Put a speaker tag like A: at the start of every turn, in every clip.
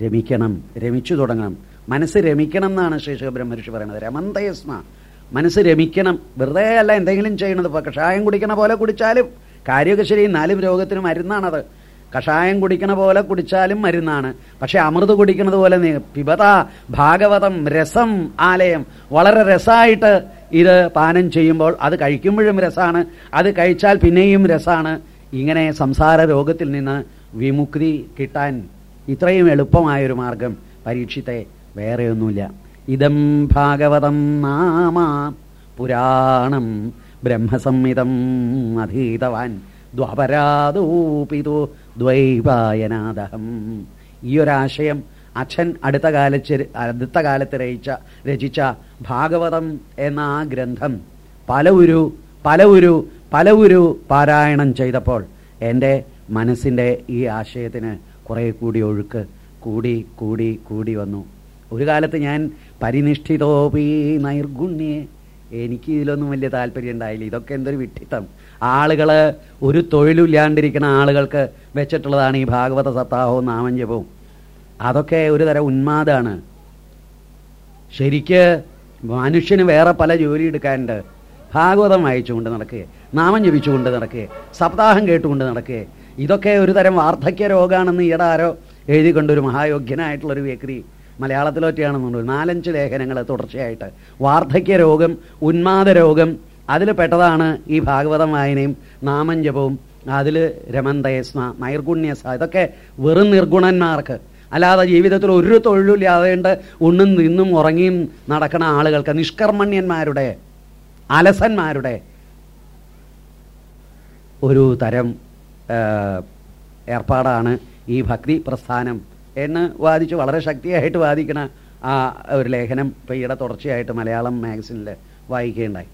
A: രമിക്കണം രമിച്ചു തുടങ്ങണം. മനസ്സ് രമിക്കണം എന്നാണ് ശേഷ ബ്രഹ്മഋഷി പറയുന്നത്. രമന്തയസ്മ. മനസ്സ് രമിക്കണം. വെറുതെ അല്ല എന്തെങ്കിലും ചെയ്യണത്. ഇപ്പോൾ കഷായം കുടിക്കണ പോലെ കുടിച്ചാലും കാര്യമൊക്കെ ശരി. നാലും രോഗത്തിന് മരുന്നാണത്. കഷായം കുടിക്കണ പോലെ കുടിച്ചാലും മരുന്നാണ്. പക്ഷെ അമൃത് കുടിക്കണത് പോലെ പിബത ഭാഗവതം രസം ആലയം വളരെ രസമായിട്ട് ഇത് പാനം ചെയ്യുമ്പോൾ അത് കഴിക്കുമ്പോഴും രസമാണ് അത് കഴിച്ചാൽ പിന്നെയും രസമാണ് ഇങ്ങനെ സംസാര രോഗത്തിൽ നിന്ന് വിമുക്തി കിട്ടാൻ ഇത്രയും എളുപ്പമായൊരു മാർഗം പരീക്ഷിത്തെ വേറെയൊന്നുമില്ല. ഇതം ഭാഗവതം നാമ പുരാണം ബ്രഹ്മസംഹിതം അധീതവാൻ ദ്വാപരാദൂപിതു ദ്വൈപായനാദഹം. ഈ ഒരാശയം അച്ഛൻ അടുത്ത കാലച്ച് അടുത്ത കാലത്ത് രചിച്ച രചിച്ച ഭാഗവതം എന്ന ആ ഗ്രന്ഥം പല ഒരു പല ഒരു പല ഒരു പാരായണം ചെയ്തപ്പോൾ എന്റെ മനസ്സിന്റെ ഈ ആശയത്തിന് കുറേ കൂടി ഒഴുക്ക് കൂടി കൂടി കൂടി വന്നു. ഒരു കാലത്ത് ഞാൻ പരിനിഷ്ഠിതോപി നൈർഗുണ്യെ എനിക്ക് ഇതിലൊന്നും വലിയ താല്പര്യം ഉണ്ടായില്ല. ഇതൊക്കെ എന്തൊരു വിട്ടിത്തം ആളുകൾ ഒരു തൊഴിലില്ലാണ്ടിരിക്കുന്ന ആളുകൾക്ക് വെച്ചിട്ടുള്ളതാണ് ഈ ഭാഗവത സപ്താഹവും നാമഞ്ജപവും അതൊക്കെ ഒരു തരം ഉന്മാദാണ്. ശരിക്ക് മനുഷ്യന് വേറെ പല ജോലി എടുക്കാനുണ്ട്. ഭാഗവതം വായിച്ചുകൊണ്ട് നടക്കുക നാമം ജപിച്ചുകൊണ്ട് നടക്കുക സപ്താഹം കേട്ടുകൊണ്ട് നടക്കുക ഇതൊക്കെ ഒരു തരം വാർദ്ധക്യ രോഗമാണെന്ന് ഈയിടെ ആരോ എഴുതിക്കൊണ്ട് ഒരു മഹായോഗ്യനായിട്ടുള്ളൊരു വ്യക്തി മലയാളത്തിലൊറ്റയാണെന്നുണ്ട് നാലഞ്ച് ലേഖനങ്ങൾ തുടർച്ചയായിട്ട്. വാർദ്ധക്യ രോഗം ഉന്മാദ രോഗം അതിൽ പെട്ടതാണ് ഈ ഭാഗവതം വായനയും നാമഞ്ജപവും ജപവും അതിൽ രമന്തയസ്മ നൈർഗുണ്യസ ഇതൊക്കെ വെറും നിർഗുണന്മാർക്ക്. അല്ലാതെ ജീവിതത്തിൽ ഒരു തൊഴിലില്ലാതെ ഉണ്ണും നിന്നും ഉറങ്ങിയും നടക്കുന്ന ആളുകൾക്ക് നിഷ്കർമ്മണ്യന്മാരുടെ അലസന്മാരുടെ ഒരു തരം ഏർപ്പാടാണ് ഈ ഭക്തി പ്രസ്ഥാനം എന്ന് വാദിച്ച് വളരെ ശക്തിയായിട്ട് വാദിക്കണ ആ ഒരു ലേഖനം ഇപ്പം ഈയിടെ തുടർച്ചയായിട്ട് മലയാളം മാഗസിനിൽ വായിക്കുകയുണ്ടായി.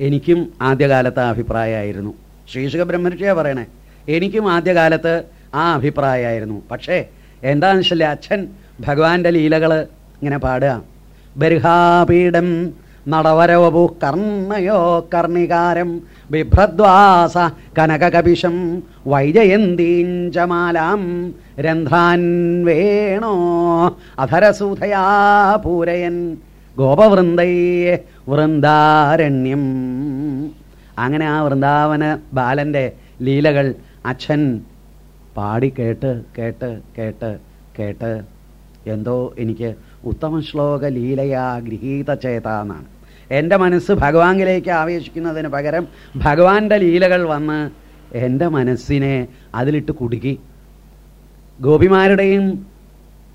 A: എനിക്കും ആദ്യകാലത്ത് ആ അഭിപ്രായമായിരുന്നു. ശ്രീശുഖ ബ്രഹ്മർഷിയാ പറയണേ എനിക്കും ആദ്യകാലത്ത് ആ അഭിപ്രായമായിരുന്നു. പക്ഷേ എന്താണെന്ന് വെച്ചാൽ അച്ഛൻ ഭഗവാന്റെ ലീലകൾ ഇങ്ങനെ പാടുക. ബർഹാപീഠം നടവരവപു കർണയോ കർണികാരം ബിഭ്രദ്വാസ കനകകപിശം വൈജയന്തീഞ്ചമാലാം രന്ധ്രാൻ വേണോ അധരസൂധയാ പൂരയൻ ഗോപവൃന്ദയെ വൃന്ദാരണ്യം. അങ്ങനെ ആ വൃന്ദാവന ബാലന്റെ ലീലകൾ അച്ഛൻ പാടി കേട്ട് കേട്ട് കേട്ട് കേട്ട്. എന്തോ എനിക്ക് ഉത്തമ ശ്ലോക ലീലയാ ഗൃഹീത ചേത എന്നാണ് എന്റെ മനസ്സ് ഭഗവാനിലേക്ക് ആവേശിക്കുന്നതിന് പകരം ഭഗവാന്റെ ലീലകൾ വന്ന് എന്റെ മനസ്സിനെ അതിലിട്ട് കുടുക്കി ഗോപിമാരുടെയും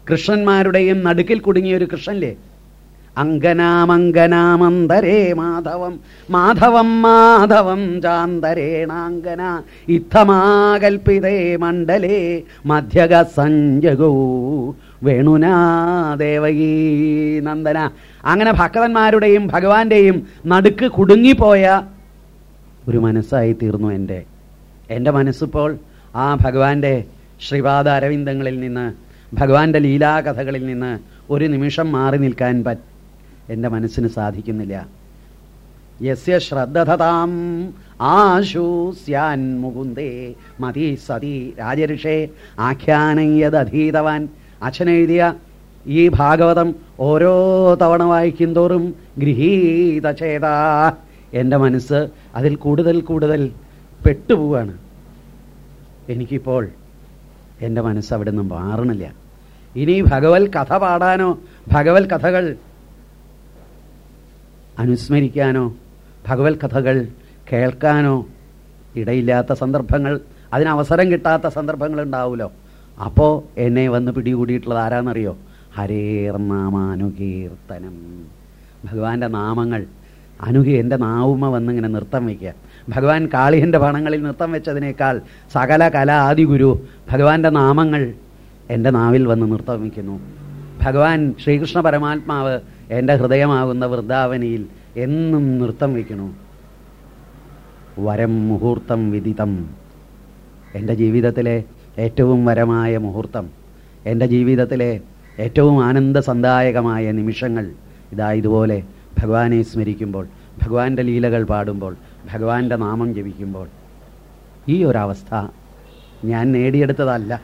A: കൃഷ്ണന്മാരുടെയും നടുക്കിൽ കുടുങ്ങിയ ഒരു കൃഷ്ണല്ലേ അങ്കനാമങ്കനാമന്തരേ മാധവം മാധവം മാധവം ചാന്തരേണാങ്കന ഇത്തമാകൽപ്പിതേ മണ്ഡലേ മധ്യക സഞ്ജഗോ വേണുനാ ദേവകീ നന്ദന. അങ്ങനെ ഭക്തന്മാരുടെയും ഭഗവാന്റെയും നടുക്ക് കുടുങ്ങിപ്പോയ ഒരു മനസ്സായി തീർന്നു എന്റെ. എന്റെ മനസ്സിപ്പോൾ ആ ഭഗവാന്റെ ശ്രീപാദ അരവിന്ദങ്ങളിൽ നിന്ന് ഭഗവാന്റെ ലീലാകഥകളിൽ നിന്ന് ഒരു നിമിഷം മാറി നിൽക്കാൻ പ എന്റെ മനസ്സിന് സാധിക്കുന്നില്ല. യസ്യ ശ്രദ്ധതാം ആശൂസ്യാൻ മുകുന്ദേ മതി സതി രാജഋഷേ ആഖ്യാനയതധീതവാൻ അച്ഛനെഴുതിയ ഈ ഭാഗവതം ഓരോ തവണ വായിക്കും തോറും ഗൃഹീത ചേത. എന്റെ മനസ്സ് അതിൽ കൂടുതൽ കൂടുതൽ പെട്ടുപോവാണ്. എനിക്കിപ്പോൾ എന്റെ മനസ്സ് അവിടെ നിന്ന് മാറണില്ല. ഇനി ഭഗവത് കഥ പാടാനോ ഭഗവത് കഥകൾ അനുസ്മരിക്കാനോ ഭഗവത് കഥകൾ കേൾക്കാനോ ഇടയില്ലാത്ത സന്ദർഭങ്ങൾ അതിനവസരം കിട്ടാത്ത സന്ദർഭങ്ങൾ ഉണ്ടാവുമല്ലോ. അപ്പോൾ എന്നെ വന്ന് പിടികൂടിയിട്ടുള്ളത് ആരാന്നറിയോ? ഹരേർ നാമാനുകീർത്തനം ഭഗവാന്റെ നാമങ്ങൾ. അനുകി എന്റെ നാവുമ വന്നിങ്ങനെ നൃത്തം വയ്ക്കുക. ഭഗവാൻ കാളിയന്റെ പണങ്ങളിൽ നൃത്തം വെച്ചതിനേക്കാൾ സകല കല ആദി ഗുരു ഭഗവാന്റെ നാമങ്ങൾ എന്റെ നാവിൽ വന്ന് നൃത്തം വയ്ക്കുന്നു. ഭഗവാൻ ശ്രീകൃഷ്ണ പരമാത്മാവ് എന്റെ ഹൃദയമാകുന്ന വൃദ്ധാവനിയിൽ എന്നും നൃത്തം വയ്ക്കുന്നു. വരം മുഹൂർത്തം വിദിതം. എന്റെ ജീവിതത്തിലെ ഏറ്റവും വരമായ മുഹൂർത്തം. എന്റെ ജീവിതത്തിലെ ഏറ്റവും ആനന്ദസന്ദായകമായ നിമിഷങ്ങൾ ഇതാ ഇതുപോലെ ഭഗവാനെ സ്മരിക്കുമ്പോൾ ഭഗവാന്റെ ലീലകൾ പാടുമ്പോൾ ഭഗവാന്റെ നാമം ജപിക്കുമ്പോൾ. ഈ ഒരവസ്ഥ ഞാൻ നേടിയെടുത്തതല്ല.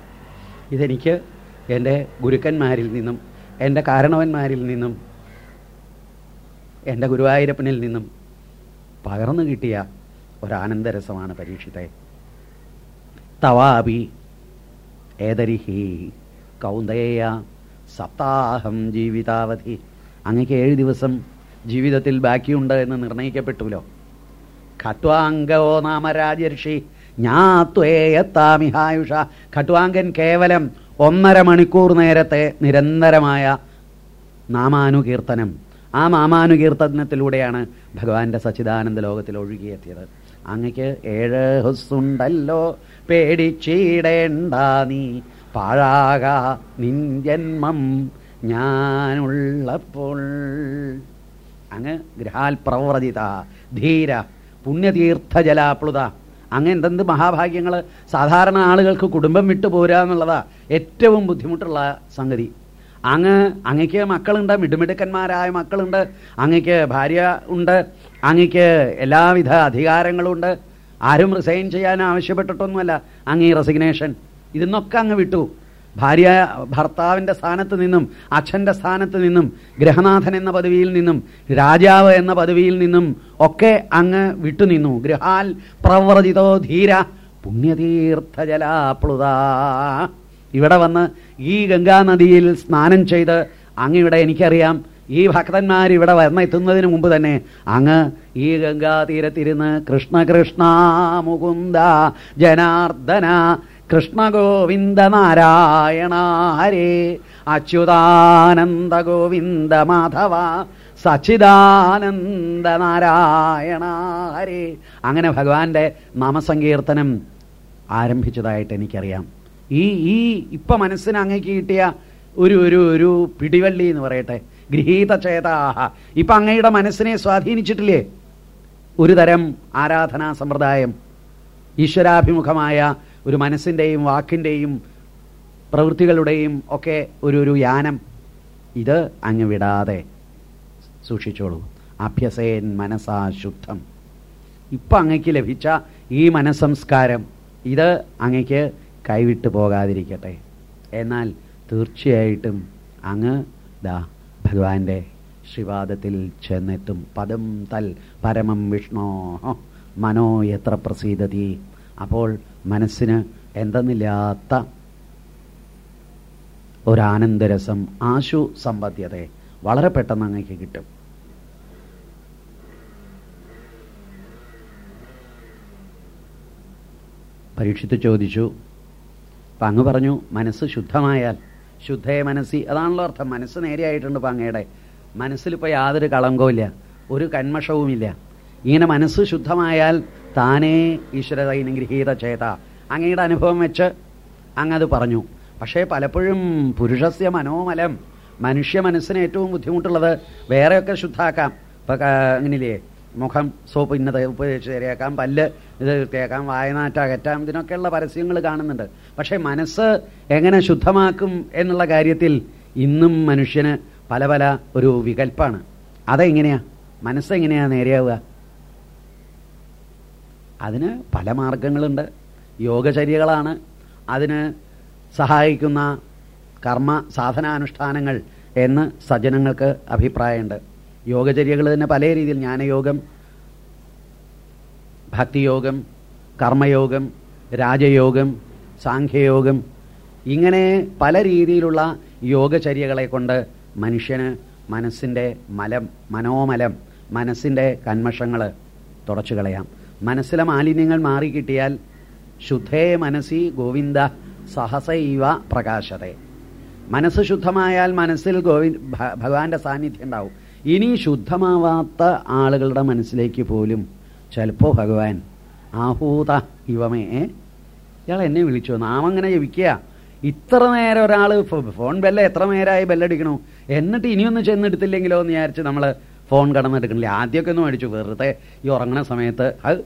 A: ഇതെനിക്ക് എന്റെ ഗുരുക്കന്മാരിൽ നിന്നും എന്റെ കാരണവന്മാരിൽ നിന്നും എന്റെ ഗുരുവായൂരപ്പനിൽ നിന്നും പകർന്നു കിട്ടിയ ഒരാനന്ദരസമാണ് പരീക്ഷിത്തെ. തവാപി ഏതരിഹി? കൗന്ദയ സപ്താഹം ജീവിതാവധി. അങ്ങക്ക് ഏഴ് ദിവസം ജീവിതത്തിൽ ബാക്കിയുണ്ട് എന്ന് നിർണയിക്കപ്പെട്ടുല്ലോ. ഖട്വാംഗോ നാമ രാജർഷി ഞാത്വേയത്താമിഹായുഷ ഖട്വാങ്കൻ കേവലം ഒന്നര മണിക്കൂർ നേരത്തെ നിരന്തരമായ നാമാനുകീർത്തനം. ആ നാമാനുകീർത്തനത്തിലൂടെയാണ് ഭഗവാന്റെ സച്ചിദാനന്ദ ലോകത്തിൽ ഒഴുകിയെത്തിയത്. അങ്ങക്ക് ഏഴ് ഹുസ്സുണ്ടല്ലോ. പേടിച്ചിടേണ്ട നീ. പാഴാക നിൻ ജന്മം ഞാനുള്ളപ്പോൾ. അങ്ങ് ഗ്രഹാൽ പ്രവ്രതിത ധീര പുണ്യതീർത്ഥ ജലാപ്ലുത അങ്ങ് എന്തെന്ത് മഹാഭാഗ്യങ്ങൾ സാധാരണ ആളുകൾക്ക് കുടുംബം വിട്ടു പോരാ എന്നുള്ളതാ ഏറ്റവും ബുദ്ധിമുട്ടുള്ള സംഗതി. അങ്ങ് അങ്ങക്ക് മക്കളുണ്ട് മിടുമിടുക്കന്മാരായ മക്കളുണ്ട്. അങ്ങക്ക് ഭാര്യ ഉണ്ട്. അങ്ങക്ക് എല്ലാവിധ അധികാരങ്ങളുണ്ട്. ആരും റിസൈൻ ചെയ്യാൻ ആവശ്യപ്പെട്ടിട്ടൊന്നുമല്ല. അങ്ങ് ഈ റെസിഗ്നേഷൻ ഇതിന്നൊക്കെ അങ്ങ് വിട്ടു. ഭാര്യ ഭർത്താവിന്റെ സ്ഥാനത്ത് നിന്നും അച്ഛന്റെ സ്ഥാനത്ത് നിന്നും ഗ്രഹനാഥൻ എന്ന പദവിയിൽ നിന്നും രാജാവ് എന്ന പദവിയിൽ നിന്നും ഒക്കെ അങ്ങ് വിട്ടുനിന്നു ഗൃഹാൽ പ്രവർജിതോ ധീര പുണ്യതീർത്ഥജലാപ്ലുത ഇവിടെ വന്ന് ഈ ഗംഗാനദിയിൽ സ്നാനം ചെയ്ത് അങ്ങ് ഇവിടെ എനിക്കറിയാം. ഈ ഭക്തന്മാർ ഇവിടെ വന്നെത്തുന്നതിന് മുമ്പ് തന്നെ അങ്ങ് ഈ ഗംഗാതീരത്തിരുന്ന് കൃഷ്ണ കൃഷ്ണ മുകുന്ദ ജനാർദ്ദന കൃഷ്ണ ഗോവിന്ദ നാരായണ ഹരേ അച്യുതാനന്ദ ഗോവിന്ദ മാധവ സച്ചിദാനന്ദ നാരായണ ഹരേ. അങ്ങനെ ഭഗവാന്റെ നാമസങ്കീർത്തനം ആരംഭിച്ചതായിട്ട് എനിക്കറിയാം. ഈ ഈ ഇപ്പൊ മനസ്സിന് അങ്ങേക്ക് കിട്ടിയ ഒരു ഒരു ഒരു പിടിവള്ളി എന്ന് പറയട്ടെ. ഗൃഹീത ചേതാഹ ഇപ്പൊ അങ്ങയുടെ മനസ്സിനെ സ്വാധീനിച്ചിട്ടില്ലേ? ഒരു തരം ആരാധനാ സമ്പ്രദായം. ഈശ്വരാഭിമുഖമായ ഒരു മനസ്സിന്റെയും വാക്കിന്റെയും പ്രവൃത്തികളുടെയും ഒക്കെ ഒരു ഒരു യാനം. ഇത് അങ്ങ് വിടാതെ സൂക്ഷിച്ചോളൂ. അഭ്യസേൻ മനസാ ശുദ്ധം. ഇപ്പം അങ്ങയ്ക്ക് ലഭിച്ച ഈ മനസ്സംസ്കാരം ഇത് അങ്ങയ്ക്ക് കൈവിട്ട് പോകാതിരിക്കട്ടെ. എന്നാൽ തീർച്ചയായിട്ടും അങ്ങ് ദാ ഭഗവാന്റെ ശ്രീപാദത്തിൽ ചെന്നെത്തും. പദം തൽ പരമം വിഷ്ണോ. മനോ എത്ര പ്രസീതതി. അപ്പോൾ മനസ്സിന് എന്തെന്നില്ലാത്ത ഒരാനന്ദരസം ആശു സമ്പദ്യത വളരെ പെട്ടെന്ന് അങ്ങേക്ക് കിട്ടും. പരീക്ഷിത്ത് ചോദിച്ചു. അപ്പം അങ്ങ് പറഞ്ഞു മനസ്സ് ശുദ്ധമായാൽ ശുദ്ധേ മനസ്സി. അതാണല്ലോ അർത്ഥം. മനസ്സ് നേരെയായിട്ടുണ്ട് പങ്ങയുടെ മനസ്സിലിപ്പോൾ യാതൊരു കളങ്കവുമില്ല. ഒരു കന്മഷവുമില്ല. ഇങ്ങനെ മനസ്സ് ശുദ്ധമായാൽ താനേ ഈശ്വര ഗൃഹീത ചേത. അങ്ങയുടെ അനുഭവം വെച്ച് അങ്ങത് പറഞ്ഞു. പക്ഷേ പലപ്പോഴും പുരുഷസ്യ മനോമലം മനുഷ്യ മനസ്സിന് ഏറ്റവും ബുദ്ധിമുട്ടുള്ളത് വേറെയൊക്കെ ശുദ്ധാക്കാം. ഇപ്പം അങ്ങനില്ലേ മുഖം സോപ്പ് ഇന്നത് ഉപയോഗിച്ച് ശരിയാക്കാം പല്ല് ഇത് വൃത്തിയാക്കാം വായനാറ്റ അകറ്റാം ഇതിനൊക്കെയുള്ള പരസ്യങ്ങൾ കാണുന്നുണ്ട്. പക്ഷേ മനസ്സ് എങ്ങനെ ശുദ്ധമാക്കും എന്നുള്ള കാര്യത്തിൽ ഇന്നും മനുഷ്യന് പല പല ഒരു വികല്പാണ്. അതെങ്ങനെയാ? മനസ്സെങ്ങനെയാ നേരെയാവുക? അതിന് പല മാർഗങ്ങളുണ്ട്. യോഗചര്യകളാണ് അതിന് സഹായിക്കുന്ന കർമ്മ സാധനാനുഷ്ഠാനങ്ങൾ എന്ന് സജ്ജനങ്ങൾക്ക് അഭിപ്രായമുണ്ട്. യോഗചര്യകൾ തന്നെ പല രീതിയിൽ. ജ്ഞാനയോഗം ഭക്തിയോഗം കർമ്മയോഗം രാജയോഗം സാഖ്യയോഗം ഇങ്ങനെ പല രീതിയിലുള്ള യോഗചര്യകളെ കൊണ്ട് മനുഷ്യന് മനസ്സിന്റെ മലം മനോമലം മനസ്സിന്റെ കന്മഷങ്ങൾ തുടച്ചു കളയാം. മനസ്സിലെ മാലിന്യങ്ങൾ മാറിക്കിട്ടിയാൽ ശുദ്ധേ മനസ്സി ഗോവിന്ദ സഹസൈവ പ്രകാശതേ മനസ്സ് ശുദ്ധമായാൽ മനസ്സിൽ ഗോവിന്ദ് ഭഗവാന്റെ സാന്നിധ്യം ഉണ്ടാവും. ഇനി ശുദ്ധമാവാത്ത ആളുകളുടെ മനസ്സിലേക്ക് പോലും ചിലപ്പോൾ ഭഗവാൻ ആഹൂത ഇവമേ ഇയാൾ എന്നെ വിളിച്ചു. നാം അങ്ങനെ ജപിക്കുക. ഇത്ര നേരം ഒരാൾ ഫോൺ ബെല്ല എത്ര നേരമായി ബെല്ലടിക്കണു? എന്നിട്ട് ഇനിയൊന്നും ചെന്നെടുത്തില്ലെങ്കിലോ എന്ന് വിചാരിച്ച് നമ്മൾ ഫോൺ കടന്നെടുക്കണില്ല. ആദ്യമൊക്കെ ഒന്ന് മേടിച്ചു. വെറുതെ ഈ ഉറങ്ങണ സമയത്ത് അത്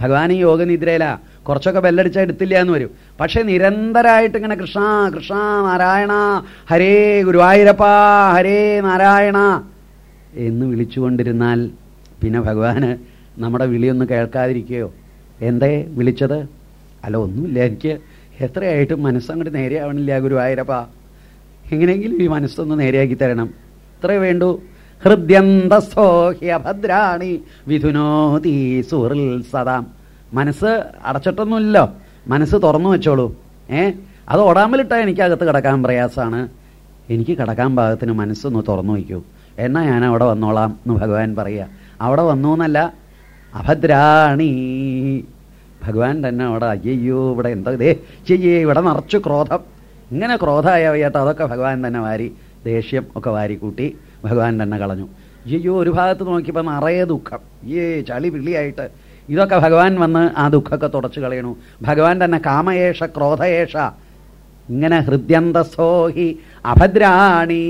A: ഭഗവാൻ ഈ യോഗനിദ്രയില. കുറച്ചൊക്കെ ബെല്ലടിച്ചാൽ എടുത്തില്ല എന്ന് വരും. പക്ഷേ നിരന്തരമായിട്ട് ഇങ്ങനെ കൃഷ്ണ കൃഷ്ണ നാരായണ ഹരേ ഗുരുവായൂരപ്പ ഹരേ നാരായണ എന്ന് വിളിച്ചുകൊണ്ടിരുന്നാൽ പിന്നെ ഭഗവാന് നമ്മുടെ വിളിയൊന്നും കേൾക്കാതിരിക്കുകയോ? എന്തേ വിളിച്ചത്? അല്ല ഒന്നുമില്ല എനിക്ക്. എത്രയായിട്ടും മനസ്സങ്ങോട്ട് നേരെയാവണില്ല ഗുരുവായൂരപ്പ. എങ്ങനെയെങ്കിലും ഈ മനസ്സൊന്ന് നേരെയാക്കി തരണം. ഇത്രേ വേണ്ടൂ. ഹൃദ്യന്തസ്ഥോ ഹ്യഭദ്രാണി വിധുനോതി സുഹൃൽ സദാം മനസ്സ് അടച്ചിട്ടൊന്നുമില്ലല്ലോ. മനസ്സ് തുറന്നു വെച്ചോളൂ. ഏ? അത് ഓടാമ്പലിട്ടാ എനിക്ക് അകത്ത് കിടക്കാൻ പ്രയാസമാണ് എനിക്ക് കിടക്കാൻ പാകത്തിന് മനസ്സൊന്ന് തുറന്നു വയ്ക്കൂ. എന്നാ ഞാൻ അവിടെ വന്നോളാം എന്ന് ഭഗവാൻ പറയുക. അവിടെ വന്നു എന്നല്ല അഭദ്രാണി. ഭഗവാൻ തന്നെ അവിടെ അയ്യോ ഇവിടെ എന്താ ദേ ചെയ്യേ ഇവിടെ നിറച്ചു ക്രോധം. ഇങ്ങനെ ക്രോധമായ വയ്യാത്ത അതൊക്കെ ഭഗവാൻ തന്നെ വാരി ദേഷ്യം ഒക്കെ വാരി കൂട്ടി ഭഗവാൻ തന്നെ കളഞ്ഞു. അയ്യോ ഒരു ഭാഗത്ത് നോക്കിയപ്പോൾ നിറയെ ദുഃഖം. ഏ ചളി പിള്ളിയായിട്ട് ഇതൊക്കെ ഭഗവാൻ വന്ന് ആ ദുഃഖമൊക്കെ തുടച്ചു കളയണു. ഭഗവാൻ തന്നെ കാമയേഷ ക്രോധയേഷ ഇങ്ങനെ ഹൃദ്യന്തസോഹി അഭദ്രാണി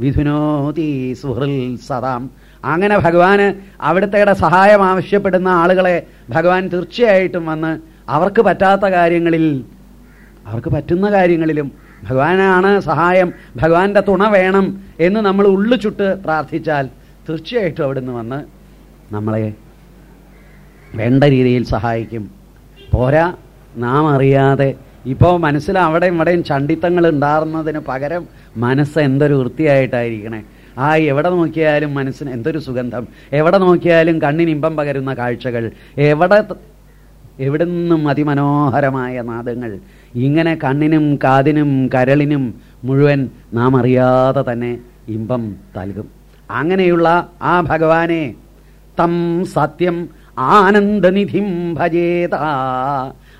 A: വിധുനോതി സുഹൃൽ സദാം. അങ്ങനെ ഭഗവാന് അവിടുത്തെ സഹായം ആവശ്യപ്പെടുന്ന ആളുകളെ ഭഗവാൻ തീർച്ചയായിട്ടും വന്ന് അവർക്ക് പറ്റാത്ത കാര്യങ്ങളിൽ അവർക്ക് പറ്റുന്ന കാര്യങ്ങളിലും ഭഗവാനാണ് സഹായം ഭഗവാന്റെ തുണ വേണം എന്ന് നമ്മൾ ഉള്ളു ചുട്ട് പ്രാർത്ഥിച്ചാൽ തീർച്ചയായിട്ടും അവിടുന്ന് വന്ന് നമ്മളെ വേണ്ട രീതിയിൽ സഹായിക്കും. പോരാ നാം അറിയാതെ. ഇപ്പോൾ മനസ്സിൽ അവിടെയും ഇവിടെയും ചണ്ടിത്തങ്ങൾ ഉണ്ടാകുന്നതിന് പകരം മനസ്സ് എന്തൊരു വൃത്തിയായിട്ടായിരിക്കണേ? ആ എവിടെ നോക്കിയാലും മനസ്സിന് എന്തൊരു സുഗന്ധം? എവിടെ നോക്കിയാലും കണ്ണിന് ഇമ്പം പകരുന്ന കാഴ്ചകൾ? എവിടെ എവിടെ നിന്നും അതിമനോഹരമായ നാദങ്ങൾ? ഇങ്ങനെ കണ്ണിനും കാതിനും കരളിനും മുഴുവൻ നാം അറിയാതെ തന്നെ ഇമ്പം നൽകും. അങ്ങനെയുള്ള ആ ഭഗവാനെ തം സത്യം ആനന്ദനിധിം ഭജേത.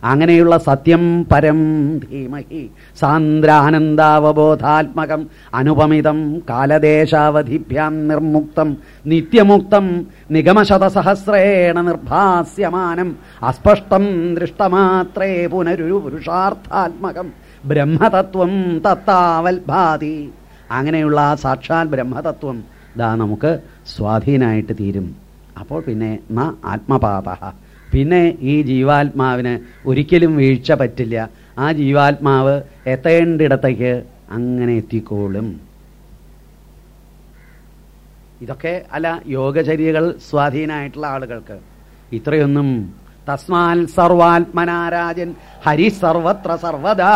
A: അങ്ങനെയുള്ള സത്യം പരം ധീമഹി. സാന്ദ്രാനന്ദാവബോധാത്മകം അനുപമിതം കാലദേശാവധിഭ്യാം നിർമുക്തം നിത്യമുക്തം നിഗമശതസഹസ്രേണ നിർഭാസ്യമാനം അസ്പഷ്ടം ദൃഷ്ടമാത്രേ പുനരൊരു പുരുഷാർത്ഥാത്മകം ബ്രഹ്മതത്വം തത്താവൽഭാതി. അങ്ങനെയുള്ള ആ സാക്ഷാൽ ബ്രഹ്മതത്വം ദാ നമുക്ക് സ്വാധീനമായിട്ട് തീരും. അപ്പോൾ പിന്നെ ന ആത്മപാത പിന്നെ ഈ ജീവാത്മാവിന് ഒരിക്കലും വീഴ്ച പറ്റില്ല. ആ ജീവാത്മാവ് എത്തേണ്ടിടത്തേക്ക് അങ്ങനെ എത്തിക്കോളും. ഇതൊക്കെ അല്ല യോഗചര്യകൾ സ്വാധീനമായിട്ടുള്ള ആളുകൾക്ക്. ഇത്രയൊന്നും തസ്മാൽ സർവാത്മനാരാജൻ ഹരി സർവത്ര സർവദാ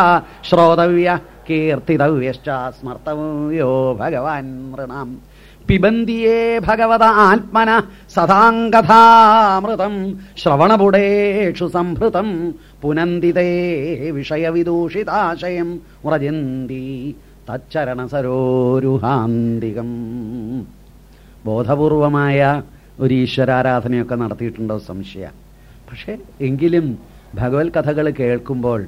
A: ശ്രോതവ്യ കീർത്തിതവ്യശ്ച സ്മർത്തവ്യോ ഭഗവാൻ നൃണാം പിബന്തിയേ ഭഗവത ആത്മന സദാംഗഥാമൃതം ശ്രവണപുടേഷു സംഭൃതം പുനന്തിതേ വിഷയവിദൂഷിതാശയം വ്രജന്തി തച്ചരണസരോരുഹാന്തികം. ബോധപൂർവമായ ഒരു ഈശ്വരാരാധനയൊക്കെ നടത്തിയിട്ടുണ്ടോ സംശയ. പക്ഷേ എങ്കിലും ഭഗവത് കഥകൾ കേൾക്കുമ്പോൾ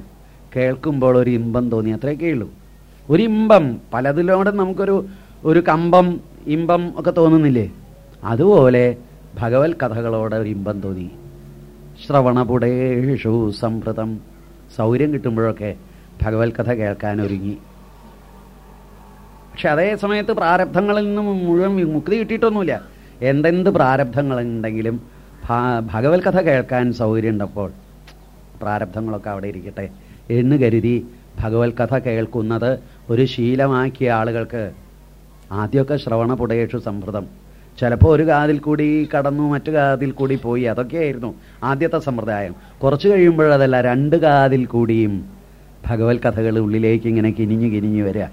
A: കേൾക്കുമ്പോൾ ഒരു ഇമ്പം തോന്നി അത്രയൊക്കെ ഉള്ളൂ ഒരു ഇമ്പം പലതിലോടും നമുക്കൊരു ഒരു കമ്പം ഇമ്പം ഒക്കെ തോന്നുന്നില്ലേ? അതുപോലെ ഭഗവത് കഥകളോട് ഒരു ഇമ്പം തോന്നി. ശ്രവണപുടേഷു സംഭൃതം സൗര്യം കിട്ടുമ്പോഴൊക്കെ ഭഗവത് കഥ കേൾക്കാൻ ഒരുങ്ങി. പക്ഷെ അതേ സമയത്ത് പ്രാരബ്ധങ്ങളിൽ നിന്നും മുഴുവൻ മുക്തി കിട്ടിയിട്ടൊന്നുമില്ല. എന്തെന്ത് പ്രാരബ്ധങ്ങളുണ്ടെങ്കിലും ഭഗവത് കഥ കേൾക്കാൻ സൗകര്യമുണ്ടപ്പോൾ പ്രാരബ്ധങ്ങളൊക്കെ അവിടെ ഇരിക്കട്ടെ എന്ന് കരുതി ഭഗവത് കഥ കേൾക്കുന്നത് ഒരു ശീലമാക്കിയ ആളുകൾക്ക് ആദ്യമൊക്കെ ശ്രവണ പുടയേഷു സമ്പ്രദം ചിലപ്പോൾ ഒരു കാതിൽ കൂടി കടന്നു മറ്റു കാതിൽ കൂടി പോയി. അതൊക്കെയായിരുന്നു ആദ്യത്തെ സമ്പ്രദായം. കുറച്ച് കഴിയുമ്പോഴതല്ല രണ്ട് കാതിൽ കൂടിയും ഭഗവത് കഥകൾ ഉള്ളിലേക്ക് ഇങ്ങനെ കിനിഞ്ഞു കിനിഞ്ഞു വരിക.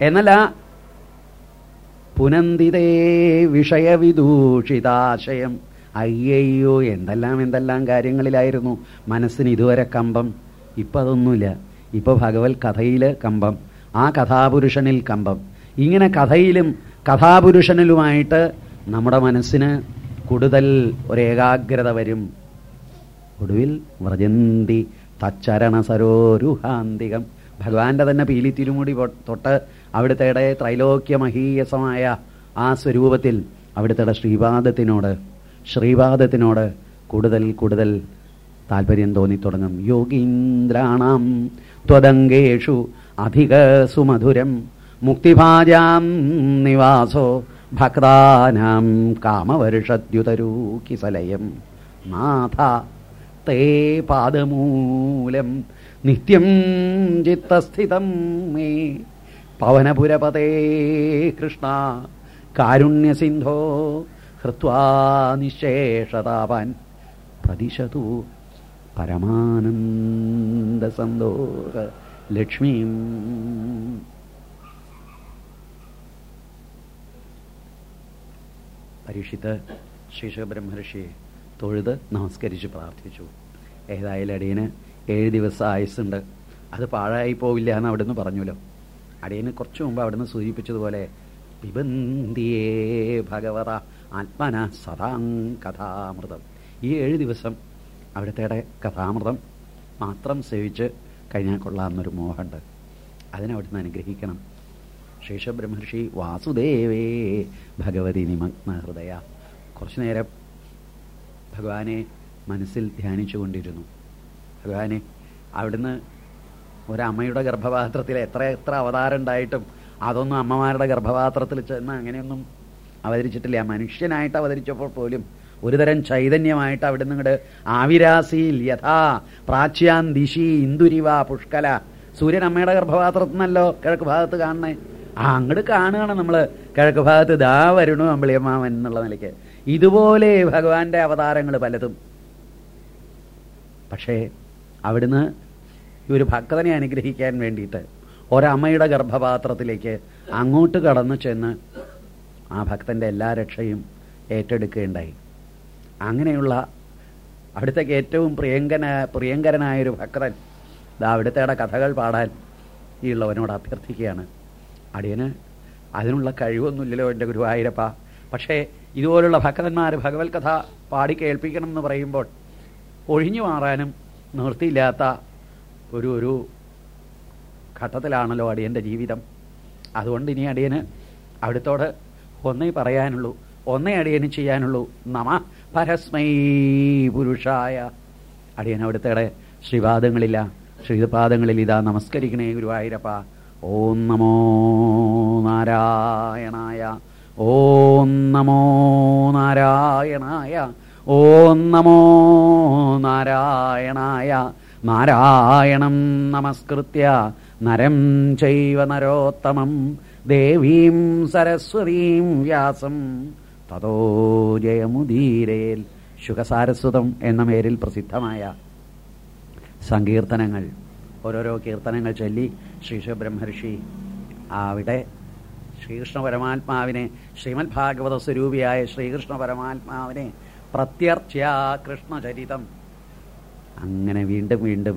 A: എന്നല്ല പുനന്തിതേ വിഷയവിദൂഷിതാശയം. അയ്യയ്യോ എന്തെല്ലാം എന്തെല്ലാം കാര്യങ്ങളിലായിരുന്നു മനസ്സിന് ഇതുവരെ കമ്പം. ഇപ്പം അതൊന്നുമില്ല ഇപ്പോൾ ഭഗവത് കഥയിൽ കമ്പം. ആ കഥാപുരുഷനിൽ കമ്പം. ഇങ്ങനെ കഥയിലും കഥാപുരുഷനിലുമായിട്ട് നമ്മുടെ മനസ്സിന് കൂടുതൽ ഒരേകാഗ്രത വരും. ഒടുവിൽ വ്രജന്തി തച്ചരണ സരോരുഹാന്തികം ഭഗവാന്റെ തന്നെ പീലി തിരുമുടി തൊട്ട് അവിടുത്തെ ത്രൈലോക്യ മഹീയസമായ ആ സ്വരൂപത്തിൽ അവിടുത്തെ ശ്രീപാദത്തിനോട് ശ്രീപാദത്തിനോട് കൂടുതൽ കൂടുതൽ താല്പര്യം തോന്നിത്തുടങ്ങും. യോഗീന്ദ്രാണാം ത്വദംഗേഷു അധിക സുമധുരം. മുക്തിഭാജാം നിവാസോ ഭക്താനാം കാമവർഷദ്യുതരൂകിസലയം നാഥ തേ പാദമൂലം നിത്യം ചിത്തസ്ഥിതം മേ. പവനപുരപതേ കൃഷ്ണ കാരുണ്യസിന്ധോ ഹൃത്വാ നിശേഷതാവാൻ പ്രതിശതു പരമാനന്ദസന്തോഷ ആനന്ദ സന്തോഷ ലക്ഷ്മിയും ബ്രഹ്മർഷിയെ തൊഴുത് നമസ്കരിച്ച് പ്രാർത്ഥിച്ചു. ഏതായാലും അടിയന് ഏഴ് ദിവസം ആയുസ്സുണ്ട്. അത് പാഴായി പോവില്ല എന്ന് അവിടുന്ന് പറഞ്ഞല്ലോ അടിയന് കുറച്ചു മുമ്പ് അവിടുന്ന് സൂചിപ്പിച്ചതുപോലെ പിബന്തിയേ ഭഗവത ആത്മന സദാം കഥാമൃതം. ഈ ഏഴ് ദിവസം അവിടുത്തെ കഥാമൃതം മാത്രം സേവിച്ച് കഴിഞ്ഞാൽ കൊള്ളാമെന്നൊരു മോഹമുണ്ട്. അതിനവിടുന്ന് അനുഗ്രഹിക്കണം. ശേഷബ്രഹ്മർഷി വാസുദേവേ ഭഗവതി നിമഗ്ന ഹൃദയ കുറച്ചു നേരം ഭഗവാനെ മനസ്സിൽ ധ്യാനിച്ചു കൊണ്ടിരുന്നു ഭഗവാനെ അവിടുന്ന് ഒരമ്മയുടെ ഗർഭപാത്രത്തിൽ എത്ര എത്ര അവതാരം ഉണ്ടായിട്ടും അതൊന്നും അമ്മമാരുടെ ഗർഭപാത്രത്തിൽ ചെന്ന് അങ്ങനെയൊന്നും അവതരിച്ചിട്ടില്ല. മനുഷ്യനായിട്ട് അവതരിച്ചപ്പോൾ പോലും ഒരുതരം ചൈതന്യമായിട്ട് അവിടുന്ന് ഇങ്ങോട്ട് ആവിരാസിയിൽ യഥാ പ്രാച്യാൻ ദിശി ഇന്ദുരിവ പുഷ്കല. സൂര്യൻ അമ്മയുടെ ഗർഭപാത്രത്തിൽ നിന്നല്ലോ കിഴക്ക് ഭാഗത്ത് കാണണേ ആ അങ്ങോട്ട് കാണുകയാണ് നമ്മൾ കിഴക്ക് ഭാഗത്ത് ദാ വരുണു അമ്പിളിയമ്മാവൻ എന്നുള്ള നിലയ്ക്ക്. ഇതുപോലെ ഭഗവാന്റെ അവതാരങ്ങൾ പലതും. പക്ഷേ അവിടുന്ന് ഈ ഒരു ഭക്തനെ അനുഗ്രഹിക്കാൻ വേണ്ടിയിട്ട് ഒരമ്മയുടെ ഗർഭപാത്രത്തിലേക്ക് അങ്ങോട്ട് കടന്നു ചെന്ന് ആ ഭക്തന്റെ എല്ലാ രക്ഷയും ഏറ്റെടുക്കുകയുണ്ടായി. അങ്ങനെയുള്ള അവിടുത്തേക്ക് ഏറ്റവും പ്രിയങ്കന പ്രിയങ്കരനായൊരു ഭക്തൻ അവിടുത്തെ കഥകൾ പാടാൻ ഈ ഉള്ളവനോട് അഭ്യർത്ഥിക്കുകയാണ്. അടിയന് അതിനുള്ള കഴിവൊന്നുമില്ലല്ലോ എന്റെ ഗുരുവായൂരപ്പ. പക്ഷേ ഇതുപോലുള്ള ഭക്തന്മാർ ഭഗവത് കഥ പാടി കേൾപ്പിക്കണം എന്ന് പറയുമ്പോൾ ഒഴിഞ്ഞു മാറാനും നിർത്തിയില്ലാത്ത ഒരു ഒരു ഘട്ടത്തിലാണല്ലോ അടിയന്റെ ജീവിതം. അതുകൊണ്ട് ഇനി അടിയന് അവിടുത്തോട് ഒന്നേ പറയാനുള്ളൂ. ഒന്നേ അടിയന് ചെയ്യാനുള്ളൂ. നമ പരസ്മൈ പുരുഷായ. അടിയൻ അവിടുത്തെ ശ്രീപാദങ്ങളില്ല. ശ്രീപാദങ്ങളിൽ ഇതാ നമസ്കരിക്കണേ ഗുരുവായൂരപ്പ. ഓം നമോ നാരായണായ ഓം നമോ നാരായണായ ഓം നമോ നാരായണായ നാരായണം നമസ്കൃത്യ നരം ചൈവ നരോത്തമം ദേവീം സരസ്വതീം വ്യാസം. തതോ ജയമുദീരേൽ ശുഖസാരസ്വതം എന്ന പേരിൽ പ്രസിദ്ധമായ സങ്കീർത്തനങ്ങൾ. ഓരോരോ കീർത്തനങ്ങൾ ചൊല്ലി ശ്രീശബ്രഹ്മർഷി. അവിടെ ശ്രീകൃഷ്ണ പരമാത്മാവിനെ ശ്രീമദ് ഭാഗവത സ്വരൂപിയായ ശ്രീകൃഷ്ണ പരമാത്മാവിനെ പ്രത്യർച്ച്യ കൃഷ്ണചരിതം. അങ്ങനെ വീണ്ടും വീണ്ടും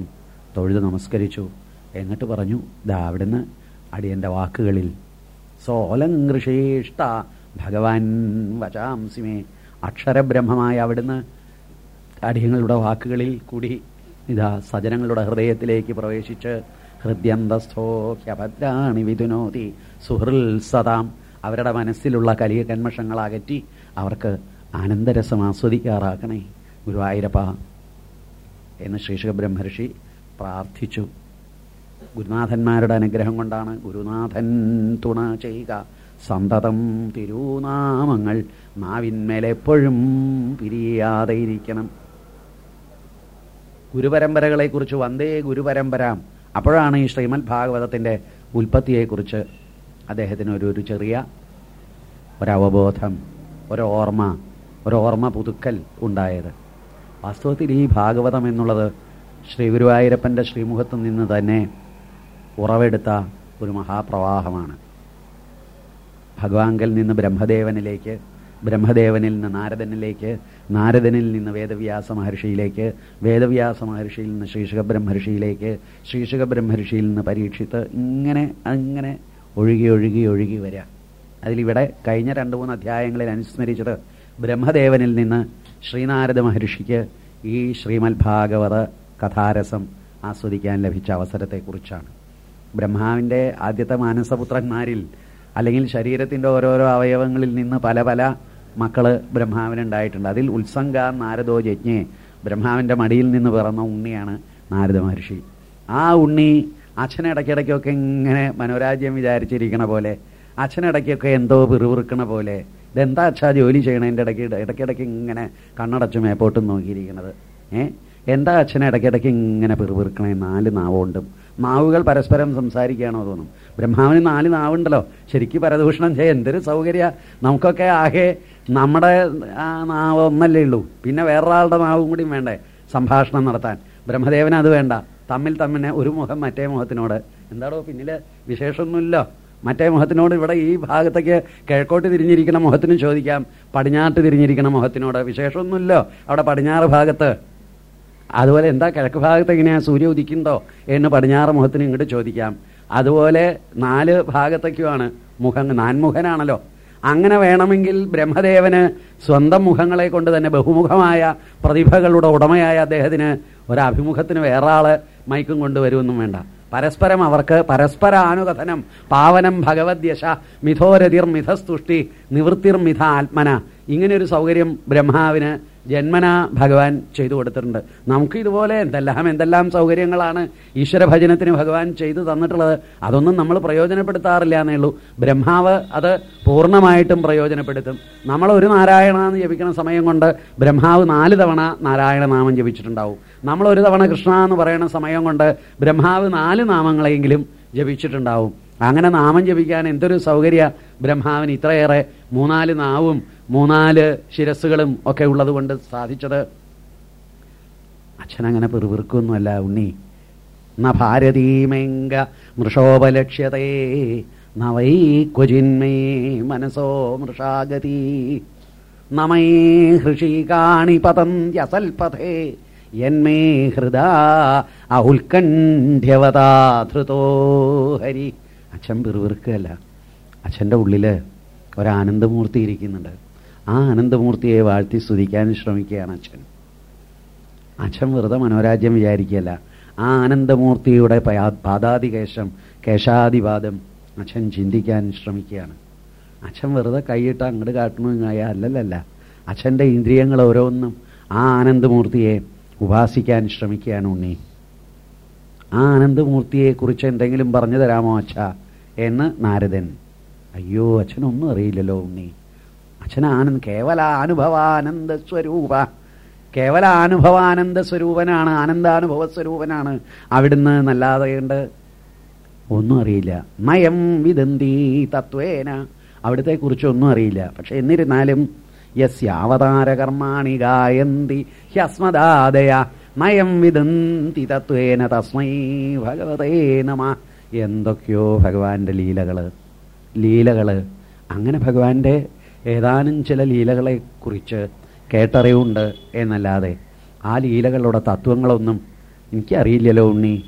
A: തൊഴുത് നമസ്കരിച്ചു. എന്നിട്ട് പറഞ്ഞു ദാ അവിടുന്ന് അടിയന്റെ വാക്കുകളിൽ സോലങ്കൃഷേഷ്ട ഭഗവാൻ വചാംസിമേ അക്ഷരബ്രഹ്മമായ അവിടുന്ന് അടിയങ്ങളുടെ വാക്കുകളിൽ കൂടി ഇതാ സജനങ്ങളുടെ ഹൃദയത്തിലേക്ക് പ്രവേശിച്ച് ഹൃദ്യന്തസ്ഥോ ഹ്യഭദ്രാണി വിധുനോതി സുഹൃൽ സദാം. അവരുടെ മനസ്സിലുള്ള കലിയ കന്മഷങ്ങൾ അകറ്റി അവർക്ക് ആനന്ദരസം ആസ്വദിക്കാറാക്കണേ. ഗുരുവായൂരപ്പ എന്ന് ശ്രീശുഖ ബ്രഹ്മർഷി പ്രാർത്ഥിച്ചു. ഗുരുനാഥന്മാരുടെ അനുഗ്രഹം കൊണ്ടാണ് ഗുരുനാഥൻ തുണ ചെയ്യുക. സന്തതം തിരുനാമങ്ങൾ നാവിന്മേലെപ്പോഴും പിരിയാതെ ഇരിക്കണം ഗുരുപരമ്പരകളെക്കുറിച്ച് വന്ദേ ഗുരുപരമ്പരാം. അപ്പോഴാണ് ഈ ശ്രീമദ് ഭാഗവതത്തിന്റെ ഉൽപ്പത്തിയെക്കുറിച്ച് അദ്ദേഹത്തിന് ഒരു ഒരു ചെറിയ ഒരവബോധം ഒരോർമ്മ ഒരോർമ്മ പുതുക്കൽ ഉണ്ടായത്. വാസ്തവത്തിൽ ഈ ഭാഗവതം എന്നുള്ളത് ശ്രീ ഗുരുവായൂരപ്പന്റെ ശ്രീമുഖത്തു നിന്ന് തന്നെ ഉറവെടുത്ത ഒരു മഹാപ്രവാഹമാണ്. ഭഗവാങ്കൽ നിന്ന് ബ്രഹ്മദേവനിലേക്ക് ബ്രഹ്മദേവനിൽ നിന്ന് നാരദനിലേക്ക് നാരദനിൽ നിന്ന് വേദവ്യാസ മഹർഷിയിലേക്ക് വേദവ്യാസ മഹർഷിയിൽ നിന്ന് ശ്രീശുഖ ബ്രഹ്മർഷിയിലേക്ക് ശ്രീശുഖ ബ്രഹ്മർഷിയിൽ നിന്ന് പരീക്ഷിത്ത് ഇങ്ങനെ അങ്ങനെ ഒഴുകി ഒഴുകി ഒഴുകി വരിക അതിലിവിടെ കഴിഞ്ഞ രണ്ട് മൂന്ന് അധ്യായങ്ങളിൽ അനുസ്മരിച്ചത് ബ്രഹ്മദേവനിൽ നിന്ന് ശ്രീനാരദ മഹർഷിക്ക് ഈ ശ്രീമദ് ഭാഗവത കഥാരസം ആസ്വദിക്കാൻ ലഭിച്ച അവസരത്തെക്കുറിച്ചാണ്. ബ്രഹ്മാവിന്റെ ആദ്യത്തെ മാനസപുത്രന്മാരിൽ അല്ലെങ്കിൽ ശരീരത്തിന്റെ ഓരോരോ അവയവങ്ങളിൽ നിന്ന് പല പല മക്കൾ ബ്രഹ്മാവിനുണ്ടായിട്ടുണ്ട്. അതിൽ ഉത്സംഗ നാരദോ യജ്ഞേ ബ്രഹ്മാവിന്റെ മടിയിൽ നിന്ന് പിറന്ന ഉണ്ണിയാണ് നാരദ മഹർഷി. ആ ഉണ്ണി അച്ഛനിടയ്ക്കിടയ്ക്കൊക്കെ ഇങ്ങനെ മനോരാജ്യം വിചാരിച്ചിരിക്കണ പോലെ അച്ഛനിടയ്ക്കൊക്കെ എന്തോ പിറുപിറുക്കണ പോലെ ഇതെന്താ അച്ഛാ ജോലി ചെയ്യണതിന്റെ ഇടയ്ക്ക് ഇടയ്ക്കിടയ്ക്ക് ഇങ്ങനെ കണ്ണടച്ച് മേപ്പോട്ടും നോക്കിയിരിക്കണത്. ഏ? എന്താ അച്ഛനെ ഇടയ്ക്കിടയ്ക്ക് ഇങ്ങനെ പിറുപിറുക്കണേ? നാല് നാവുകൊണ്ടും. നാവുകൾ പരസ്പരം സംസാരിക്കുകയാണോ തോന്നും? ബ്രഹ്മാവിന് നാല് നാവുണ്ടല്ലോ. ശരിക്കും പരദൂഷണം ചെയ്യാൻ എന്തൊരു സൗകര്യ. നമുക്കൊക്കെ ആകെ നമ്മുടെ നാവ് ഒന്നല്ലേ ഉള്ളൂ. പിന്നെ വേറൊരാളുടെ നാവും കൂടിയും വേണ്ടേ? സംഭാഷണം നടത്താൻ. ബ്രഹ്മദേവന് അത് വേണ്ട. തമ്മിൽ തമ്മിനെ ഒരു മുഖം മറ്റേ മുഖത്തിനോട്. എന്താണോ പിന്നിൽ വിശേഷമൊന്നുമില്ലോ. മറ്റേ മുഖത്തിനോട് ഇവിടെ ഈ ഭാഗത്തേക്ക് കിഴക്കോട്ട് തിരിഞ്ഞിരിക്കുന്ന മുഖത്തിനും ചോദിക്കാം. പടിഞ്ഞാട്ട് തിരിഞ്ഞിരിക്കുന്ന മുഖത്തിനോട് വിശേഷമൊന്നുമില്ലോ. അവിടെ പടിഞ്ഞാറ് ഭാഗത്ത്. അതുപോലെ എന്താ കിഴക്ക് ഭാഗത്ത് എങ്ങനെയാ സൂര്യ ഉദിക്കുന്നുണ്ടോ എന്ന് പടിഞ്ഞാറ് മുഖത്തിന് ഇങ്ങോട്ട് ചോദിക്കാം. അതുപോലെ നാല് ഭാഗത്തേക്കുമാണ് മുഖം നാൻമുഖനാണല്ലോ. അങ്ങനെ വേണമെങ്കിൽ ബ്രഹ്മദേവന് സ്വന്തം മുഖങ്ങളെ കൊണ്ട് തന്നെ ബഹുമുഖമായ പ്രതിഭകളുടെ ഉടമയായ അദ്ദേഹത്തിന് ഒരഭിമുഖത്തിന് വേറെ ആൾ മൈക്കും കൊണ്ടുവരുമെന്നും വേണ്ട. പരസ്പരം അവർക്ക് പരസ്പര അനുകഥനം പാവനം ഭഗവദ്യശ മിഥോരതിർ മിഥസ്തുഷ്ടി നിവൃത്തിർ മിഥ ആത്മന ഇങ്ങനെയൊരു സൗകര്യം ബ്രഹ്മാവിന് ജന്മന ഭഗവാൻ ചെയ്തു കൊടുത്തിട്ടുണ്ട്. നമുക്ക് ഇതുപോലെ എന്തെല്ലാം എന്തെല്ലാം സൗകര്യങ്ങളാണ് ഈശ്വര ഭജനത്തിന് ഭഗവാൻ ചെയ്തു തന്നിട്ടുള്ളത് അതൊന്നും നമ്മൾ പ്രയോജനപ്പെടുത്താറില്ല എന്നേ ഉള്ളൂ. ബ്രഹ്മാവ് അത് പൂർണമായിട്ടും പ്രയോജനപ്പെടുത്തും. നമ്മൾ ഒരു നാരായണ എന്ന് ജപിക്കുന്ന സമയം കൊണ്ട് ബ്രഹ്മാവ് നാല് തവണ നാരായണ നാമം ജപിച്ചിട്ടുണ്ടാവും. നമ്മൾ ഒരു തവണ കൃഷ്ണ എന്ന് പറയുന്ന സമയം കൊണ്ട് ബ്രഹ്മാവ് നാല് നാമങ്ങളെങ്കിലും ജപിച്ചിട്ടുണ്ടാവും. അങ്ങനെ നാമം ജപിക്കാൻ എന്തൊരു സൗകര്യ ബ്രഹ്മാവിന് ഇത്രയേറെ മൂന്നാൽ നാവും മൂന്നാൽ ശിരസ്സുകളും ഒക്കെ ഉള്ളത് കൊണ്ട് സാധിച്ചത്. അച്ഛനങ്ങനെ പെറുപിറുക്കൊന്നുമല്ല ഉണ്ണി. ന ഭാരതീമെങ്ക മൃഷോപലക്ഷ്യതേ നവൈ ക്വചിന്മേ മനസോ മൃഷാഗതി നമൈ ഹൃഷീകാണി പതന്ത്യസൽപഥേ യന്മേ ഹൃദാ ഔൽക്കണ്ഠ്യവതാധൃതോ ഹരി. അച്ഛൻ പിറുവിറുക്കുകയല്ല അച്ഛന്റെ ഉള്ളിൽ ഒരാനന്ദമൂർത്തി ഇരിക്കുന്നുണ്ട്. ആ ആനന്ദമൂർത്തിയെ വാഴ്ത്തി സ്തുതിക്കാൻ ശ്രമിക്കുകയാണ് അച്ഛൻ. അച്ഛൻ വെറുതെ മനോരാജ്യം വിചാരിക്കുകയല്ല. ആ ആനന്ദമൂർത്തിയുടെ പാദാതികേശം കേശാതിപാദം അച്ഛൻ ചിന്തിക്കാൻ ശ്രമിക്കുകയാണ്. അച്ഛൻ വെറുതെ കൈയിട്ട് അങ്ങോട്ട് കാട്ടണമെന്നായ അല്ലല്ല അച്ഛന്റെ ഇന്ദ്രിയങ്ങൾ ഓരോന്നും ആ ആനന്ദമൂർത്തിയെ ഉപാസിക്കാൻ ശ്രമിക്കുകയാണ് ഉണ്ണി. ആ ആനന്ദമൂർത്തിയെക്കുറിച്ച് എന്തെങ്കിലും പറഞ്ഞു തരാമോ അച്ഛ? എന്ന് നാരദൻ. അയ്യോ അച്ഛനൊന്നും അറിയില്ലല്ലോ ഉണ്ണി. അച്ഛനാനന്ദ് കേവല അനുഭവാനന്ദ സ്വരൂപ. കേവല അനുഭവാനന്ദ സ്വരൂപനാണ് ആനന്ദാനുഭവ സ്വരൂപനാണ് അവിടുന്ന് നല്ലാതെ ഉണ്ട് ഒന്നും അറിയില്ല. മയം വിദന്തി തത്വേന അവിടുത്തെ കുറിച്ചൊന്നും അറിയില്ല. പക്ഷെ എന്നിരുന്നാലും യസ്യാവതാരകർമാണി ഗായന്തി ഹ്യസ്മദാദയ. മയം വിദന്തി തത്വേന തസ്മൈ ഭഗവതേ നമ. എന്തൊക്കെയോ ഭഗവാന്റെ ലീലകൾ ലീലകൾ അങ്ങനെ ഭഗവാന്റെ ഏതാനും ചില ലീലകളെ കുറിച്ച് കേട്ടറിവുണ്ട് എന്നല്ലാതെ ആ ലീലകളുടെ തത്വങ്ങളൊന്നും എനിക്കറിയില്ലല്ലോ ഉണ്ണി.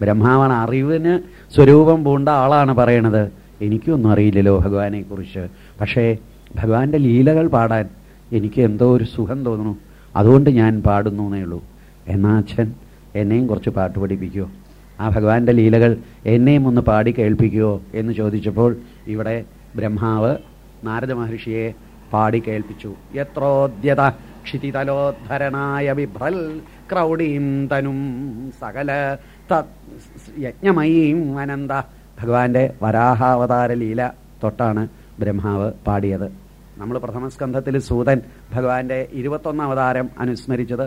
A: ബ്രഹ്മാവാണ് അറിവിന് സ്വരൂപം പൂണ്ട ആളാണ് പറയണത്. എനിക്കൊന്നും അറിയില്ലല്ലോ ഭഗവാനെ കുറിച്ച് പക്ഷേ ഭഗവാന്റെ ലീലകൾ പാടാൻ എനിക്ക് എന്തോ ഒരു സുഖം തോന്നുന്നു. അതുകൊണ്ട് ഞാൻ പാടുന്നു എന്നേ ഉള്ളൂ. എന്നാ അച്ഛൻ എന്നെയും കുറച്ച് പാട്ട് പഠിപ്പിക്കുമോ ആ ഭഗവാന്റെ ലീലകൾ എന്നെയും ഒന്ന് പാടി കേൾപ്പിക്കുമോ എന്ന് ചോദിച്ചപ്പോൾ ഇവിടെ ബ്രഹ്മാവ് നാരദ മഹർഷിയെ പാടി കേൾപ്പിച്ചു. എത്രോദ്യത ക്ഷിതിതലോദ്ധരണായ വിഭ്രൽ ക്രൗഡീം തനും സകല യജ്ഞമയീം അനന്ത ഭഗവാന്റെ വരാഹാവതാര ലീല തൊട്ടാണ് ബ്രഹ്മാവ് പാടിയത്. നമ്മൾ പ്രഥമസ്കന്ധത്തിൽ സൂതൻ ഭഗവാന്റെ ഇരുപത്തൊന്ന് അവതാരം അനുസ്മരിച്ചത്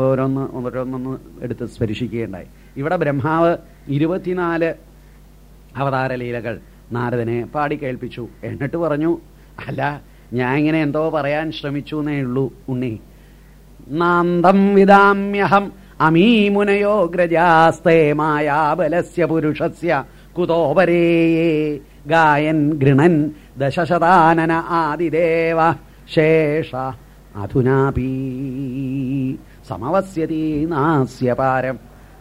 A: ഓരോന്ന് ഓരോന്നൊന്ന് എടുത്ത് സ്പരിശിക്കുകയുണ്ടായി ഇവിടെ ബ്രഹ്മാവ് ഇരുപത്തിനാല് അവതാര ലീലകൾ നാരദനെ പാടി കേൾപ്പിച്ചു. എന്നിട്ട് പറഞ്ഞു അല്ല ഞാൻ ഇങ്ങനെ എന്തോ പറയാൻ ശ്രമിച്ചു എന്നേ ഉള്ളൂ ഉണ്ണി. നാന്തം വിദാമ്യഹം അമീമുനയോഗ്രജാസ്തേ മായാബലസ്യ പുരുഷസ്യ കുതോപരേ ഗായൻ ഗൃണൻ ദശശതാനന ആദിദേവ ശേഷ അധുനാപി സമവസ്യതി നാസ്യ പാരം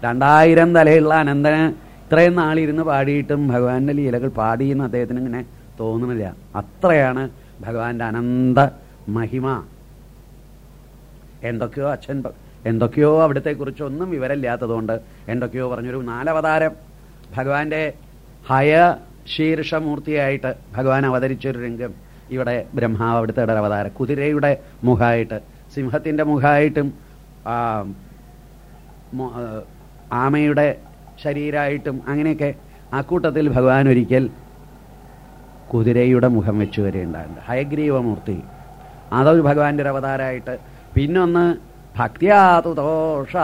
A: രണ്ടായിരം തലയുള്ള അനന്തന് ഇത്രയും നാളിരുന്ന് പാടിയിട്ടും ഭഗവാന്റെ ലീലകൾ പാടിയെന്ന് അദ്ദേഹത്തിന് ഇങ്ങനെ തോന്നുന്നില്ല. അത്രയാണ് ഭഗവാന്റെ അനന്ത മഹിമ. എന്തൊക്കെയോ അച്ഛൻ എന്തൊക്കെയോ അവിടുത്തെ കുറിച്ചൊന്നും വിവരമില്ലാത്തതുകൊണ്ട് എന്തൊക്കെയോ പറഞ്ഞൊരു നാലവതാരം. ഭഗവാന്റെ ഹയ ശീർഷമൂർത്തിയായിട്ട് ഭഗവാൻ അവതരിച്ചൊരു രംഗം ഇവിടെ ബ്രഹ്മാവ് അവിടുത്തെ അവതാരം കുതിരയുടെ മുഖമായിട്ട് സിംഹത്തിന്റെ മുഖമായിട്ടും ആമയുടെ ശരീരമായിട്ടും അങ്ങനെയൊക്കെ ആ കൂട്ടത്തിൽ ഭഗവാൻ ഒരിക്കൽ കുതിരയുടെ മുഖം വെച്ച് വരെയുണ്ടായിരുന്നു ഹയഗ്രീവമൂർത്തി. അതൊരു ഭഗവാന്റെ ഒരു അവതാരമായിട്ട് പിന്നൊന്ന് ഭക്തിയാതുദോഷ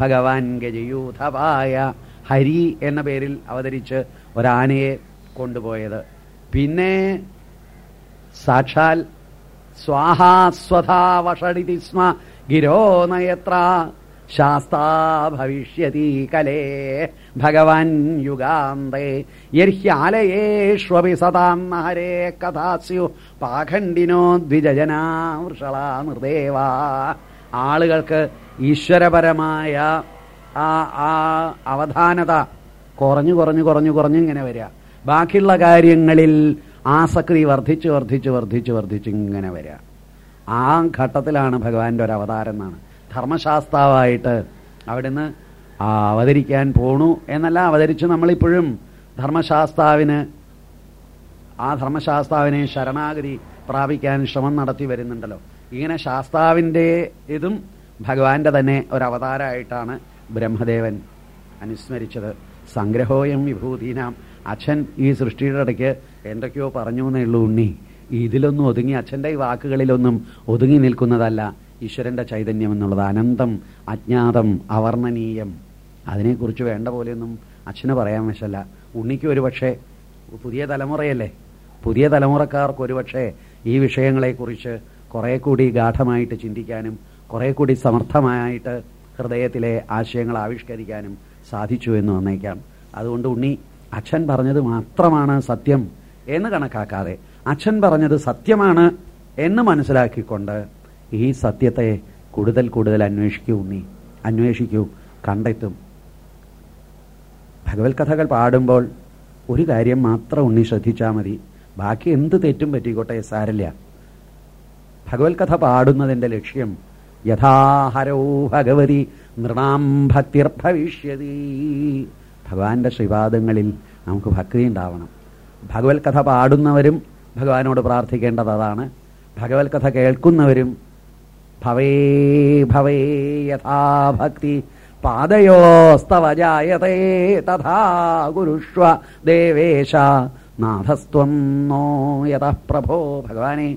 A: ഭഗവാൻ ഗജയൂഥവായ ഹരി എന്ന പേരിൽ അവതരിച്ച് ഒരാനയെ കൊണ്ടുപോയത്. പിന്നെ സാക്ഷാൽ സ്വാഹാസ്വധാ വഷടിതി ഗിരോ നയത്ര ശാസ്താ ഭവിഷ്യതി കലേ. ഭഗവാൻ യുഗാന്തേ യർഹ്യാലയേഷ്വപി സതാം ഹരേ കഥാസ്യു പാഖണ്ഡിനോ ദ്വിജജനാ വൃഷളാ നൃദേവ. ആളുകൾക്ക് ഈശ്വരപരമായ ആ ആ അവധാനത കുറഞ്ഞു കുറഞ്ഞു കുറഞ്ഞു കുറഞ്ഞു ഇങ്ങനെ വരിക. ബാക്കിയുള്ള കാര്യങ്ങളിൽ ആസക്തി വർദ്ധിച്ച് വർദ്ധിച്ച് വർദ്ധിച്ച് വർദ്ധിച്ച് ഇങ്ങനെ വരിക. ആ ഘട്ടത്തിലാണ് ഭഗവാന്റെ ഒരു അവതാരം എന്നാണ്. ധർമ്മശാസ്താവായിട്ട് അവിടുന്ന് അവതരിക്കാൻ പോണു എന്നല്ല അവതരിച്ച് നമ്മളിപ്പോഴും ധർമ്മശാസ്താവിന് ആ ധർമ്മശാസ്താവിനെ ശരണാഗതി പ്രാപിക്കാൻ ശ്രമം നടത്തി വരുന്നുണ്ടല്ലോ. ഇങ്ങനെ ശാസ്താവിന്റെ ഇതും ഭഗവാന്റെ തന്നെ ഒരവതാരമായിട്ടാണ് ബ്രഹ്മദേവൻ അനുസ്മരിച്ചത്. സംഗ്രഹോയം വിഭൂതീനാം. അച്ഛൻ ഈ സൃഷ്ടിയുടെ ഇടയ്ക്ക് എന്തൊക്കെയോ പറഞ്ഞു എന്നേ ഉള്ളൂ ഉണ്ണി. ഇതിലൊന്നും ഒതുങ്ങി അച്ഛന്റെ ഈ വാക്കുകളിലൊന്നും ഒതുങ്ങി നിൽക്കുന്നതല്ല. ഈശ്വരന്റെ ചൈതന്യം എന്നുള്ളത് അനന്തം അജ്ഞാതം അവർണനീയം. അതിനെക്കുറിച്ച് വേണ്ട പോലെയൊന്നും അച്ഛന് പറയാൻ വശല്ല. ഉണ്ണിക്ക് ഒരു പക്ഷേ പുതിയ തലമുറയല്ലേ? പുതിയ തലമുറക്കാർക്ക് ഒരുപക്ഷെ ഈ വിഷയങ്ങളെക്കുറിച്ച് കുറെ കൂടി ഗാഠമായിട്ട് ചിന്തിക്കാനും കുറെ കൂടി സമർത്ഥമായിട്ട് ഹൃദയത്തിലെ ആശയങ്ങൾ ആവിഷ്കരിക്കാനും സാധിച്ചു എന്ന് വന്നേക്കാം. അതുകൊണ്ട് ഉണ്ണി അച്ഛൻ പറഞ്ഞത് മാത്രമാണ് സത്യം എന്ന് കണക്കാക്കാതെ അച്ഛൻ പറഞ്ഞത് സത്യമാണ് എന്ന് മനസ്സിലാക്കിക്കൊണ്ട് ഈ സത്യത്തെ കൂടുതൽ കൂടുതൽ അന്വേഷിക്കൂ നീ. അന്വേഷിക്കൂ കണ്ടെത്തും. ഭഗവത് കഥകൾ പാടുമ്പോൾ ഒരു കാര്യം മാത്രം ഉണ്ണി ശ്രദ്ധിച്ചാൽ മതി. ബാക്കി എന്ത് തെറ്റും പറ്റിക്കോട്ടെ സാരല്ല ഭഗവത് കഥ പാടുന്നതിന്റെ ലക്ഷ്യം യഥാഹരോ ഭഗവതി നൃണാം ഭക്തിർഭവിഷ്യതി. ഭഗവാന്റെ ശ്രീപാദങ്ങളിൽ നമുക്ക് ഭക്തി ഉണ്ടാവണം. ഭഗവത് കഥ പാടുന്നവരും ഭഗവാനോട് പ്രാർത്ഥിക്കേണ്ടത് അതാണ്. ഭഗവത് കഥ കേൾക്കുന്നവരും ഭവേ ഭവേ യഥാ ഭക്തി. പാദയോസ്തവ ജായതേ തഥാ ഗുരുഷ്വ ദേവേശ. നാഥസ്ത്വം നോ യഥ പ്രഭോ ഭഗവാനെ.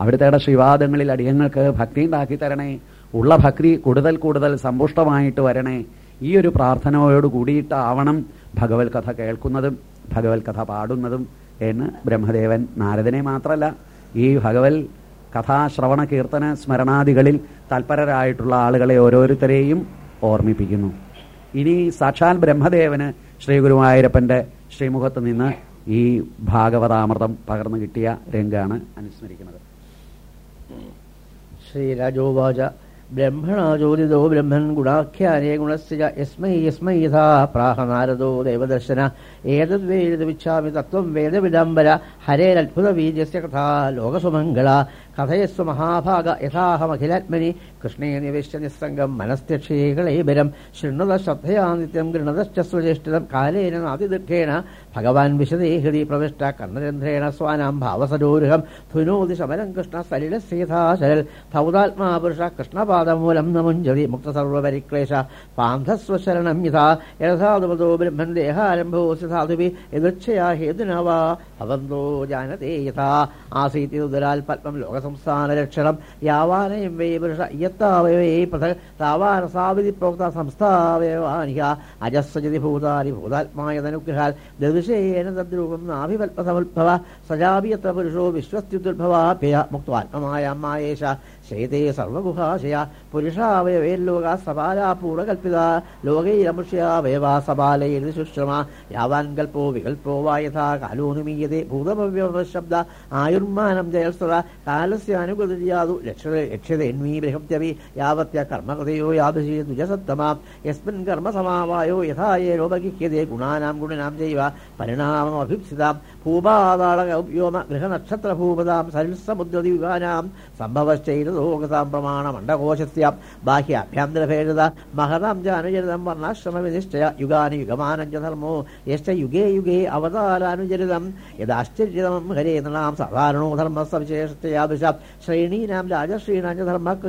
A: അവിടുത്തെ ശ്രീവാദങ്ങളിൽ അടിയങ്ങൾക്ക് ഭക്തി ഉണ്ടാക്കി തരണേ. ഉള്ള ഭക്തി കൂടുതൽ കൂടുതൽ സമ്പുഷ്ടമായിട്ട് വരണേ. ഈ ഒരു പ്രാർത്ഥനയോട് കൂടിയിട്ടാവണം ഭഗവത് കഥ കേൾക്കുന്നതും ഭഗവത് കഥ പാടുന്നതും എന്ന് ബ്രഹ്മദേവൻ നാരദനെ മാത്രമല്ല ഈ ഭഗവത് കഥാശ്രവണ കീർത്തന സ്മരണാദികളിൽ തൽപരരായിട്ടുള്ള ആളുകളെ ഓരോരുത്തരെയും ഓർമ്മിപ്പിക്കുന്നു. ഇനി സാക്ഷാൽ ബ്രഹ്മദേവന് ശ്രീ ഗുരുവായൂരപ്പന്റെ ശ്രീമുഖത്ത് നിന്ന് ഈ ഭാഗവതാമൃതം പകർന്നു കിട്ടിയ രംഗാണ് അനുസ്മരിക്കുന്നത്.
B: ശ്രീരാജോവാച ബ്രഹ്മണാ ചോദിതോ ബ്രഹ്മൻ ഗുണാഖ്യാനേ ഗുണസ്യ യസ്മൈ യസ്മൈ യഥാ പ്രാഹ നാരദോ ദേവദർശന. ഏതദ്വേദമിച്ഛാമി തത്വം വേദവിഡംബര ഹരേരത്ഭുത ബീജസ്യ കഥാ ലോകസുമംഗള. കഥയസ്വ മഹാഭാഗ യഥാഹമഖിലാത്മനി കൃഷ്ണേ നിവേശ്യ നിസ്സംഗം മനസ്ത്യക്ഷേകളേബരം ശൃണുത ശ്രദ്ധയാ നിത്യം ഗൃണതശ്ച സ്വചേഷ്ടിതം കാലേന നാതിദീർഘേണ ഭഗവാൻ വിശദേ ഹൃദി പ്രവിഷ്ട കർണരന്ധ്രേണ സ്വാനാം ഭാവസരോരുഹം ധുനോതി ശമരം കൃഷ്ണ സലില സീതാശരൽ ധൗതാത്മാപുരുഷ കൃഷ്ണപാദമൂലം നമുഞ്ചതി മുക്തസർവപരിക്ലേശ പാന്ധസ്വശരണം യഥാ യഥാതുപതോ ബ്രഹ്മൻ ദേഹാരംഭോ സാധുവി യദുച്ഛയാ ഹേതുനവാ ഭവന്തോ ജാനതേ യഥാ ആസീതി ഉദരാൽ പത്മം ലോകസംസ്ഥാനരക്ഷണം യാവാനയം വേ പുരുഷ യത്താവയവേ പൃഥ താവാനസാവിധി പ്രോക്ത സംസ്ഥാവയവാനിഹ അജസ്സജതി ഭൂതാനി ഭൂതാത്മായതനുഗ്രഹാൽ ദൃശേന തദ്രൂപം നാഭിവൽപസമുദ്ഭവ സജാപി യത്ര പുരുഷോ വിശ്വസ്ത്യുദ്ഭവാഭ്യ മുക്തവാത്മമായ മായേശ ശേതേ സർവഗുഹാശയ പുരുഷാവയവേല്ലോക സപാലാ പൂർവകൽപ്പിത ലോകൈരമുഷ്യാവയവാ സപാലയിൽ ശുശ്രമ. യാവാൻ കൽപ്പോ വികൽപ്പോ വാ യഥാ കാലോനുമീയതേ ഭൂതഭവ്യശബ്ദ ആയുർമാനം ജയസ്വത കാലസ്യ അനുഗതിയാതു ലക്ഷ്യതേന്മീ ബൃഹത്യവി യാവത്യ കർമ്മകൃതയോ യാദൃശീ ദുജസത്തമാം യസ്മിൻ കർമ്മ സമാവായോ യഥാ ലോപഗിഹ്യതേ ഗുണാനാം ഗുണിനാം ജൈവ പരിണാമമഭിപ്സിതാം ഭൂപാതാള ഗൃഹനക്ഷത്രഭൂപതാം ഗൃഹനക്ഷത്രഭൂപതാം സംഭവശ്ചൈത ലോകതാം പ്രമാണ മണ്ഡകോശസ്യാം ബാഹ്യാഭ്യന്തരഭേദത മഹതാം ജാനുചരിതം വർണാശ്രമവിനിശ്ചയ യുഗാനി യുഗമാനം ച ധർമ്മോ യശ്ച യുഗേ യുഗേ അവതാരാനുചരിതം യഥാശ്ചര്യതമം ഹരേ നൃണാം സാധാരണോ ധർമ്മ സവിശേഷത്യാദൃശാം ശ്രേണീനാം രാജശ്രീണാഞ്ച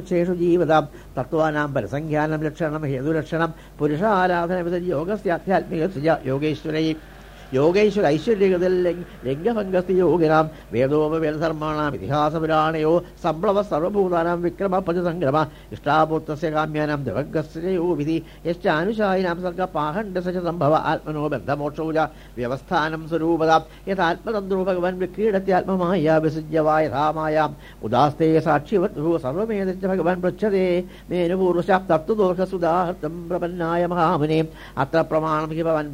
B: ച ജീവിതം തത്വാനാം പരസംഖ്യാനം ലക്ഷണം ഹേതുലക്ഷണം പുരുഷാരാധന വിധ യോഗസ്യാധ്യാത്മിക യോഗേശ്വരൈ യോഗേശ്വര ഐശ്വര്യഗതൽ ലിംഗഭംഗസ്തി യോഗിനാം വേദോപവേദധർമാണാം ഇതിഹാസപുരാണയോ സംപ്ലവ സർവഭൂതാനാം വിക്രമ പതിസംഗ്രമ ഇഷ്ടാപൂർത്തസ്യ കാമ്യാനാം ദിവഗസ്യോ വിധി യശ്ചാനുശായിനാം സർഗ പാഹണ്ഡസ സംഭവ ആത്മനോ ബന്ധമോക്ഷൂജ വ്യവസ്ഥാനം സ്വരൂപത യഥാത്മതന്ത്രോ ഭഗവൻ വിക്രീഡത്യാത്മമായ വിസൃജ്യവായ യഥാമായാം ഉദാസ്തേ സാക്ഷിവത്തു സർവമേതച്ച ഭഗവാൻ പൃച്ഛതേ മേനുപൂർവശാപ്തത്വദോഷസുദാഹൃതം പ്രപന്നായ മഹാമുനെ അത്ര പ്രമാണം ഹി ഭവൻ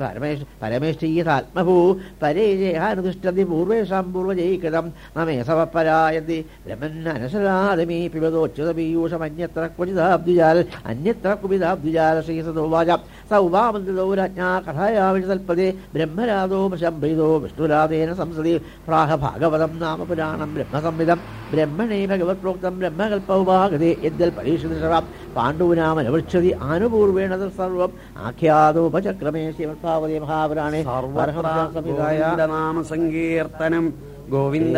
B: आत्मभू रेजयानुतिष्ठति पूर्वेषां पूर्वजैकृतं न मे समपरायति। रमन् पिबदोच्युतपीयूषमन्यत्र क्वचिदाब्दुजाल् अन्यत्र कुविधाब्दुजाल श्रीसदो वाच। स उपामन्त्रौ राज्ञा ब्रह्मरादो ब्रह्मरादोदो विष्णुरादेन संसदि प्राह प्राहभागवतं नाम पुराणं ब्रह्मसंविधम्। ബ്രഹ്മണേ ഭഗവത് പ്രോക്തം ബ്രഹ്മകൽപ്പൗഭാഗതേ എന്തൽ പരീക്ഷിതൃഷവാം പാണ്ഡൂനാമനവൃക്ഷതി ആനുപൂർവേണ തത് സർവം ആഖ്യാതോപചക്രമേ ശിവർത്താവതി മഹാപുരാണേ. സംഹിതായ
A: നാമ സങ്കീർത്തനം. ഗോവിന്ദ.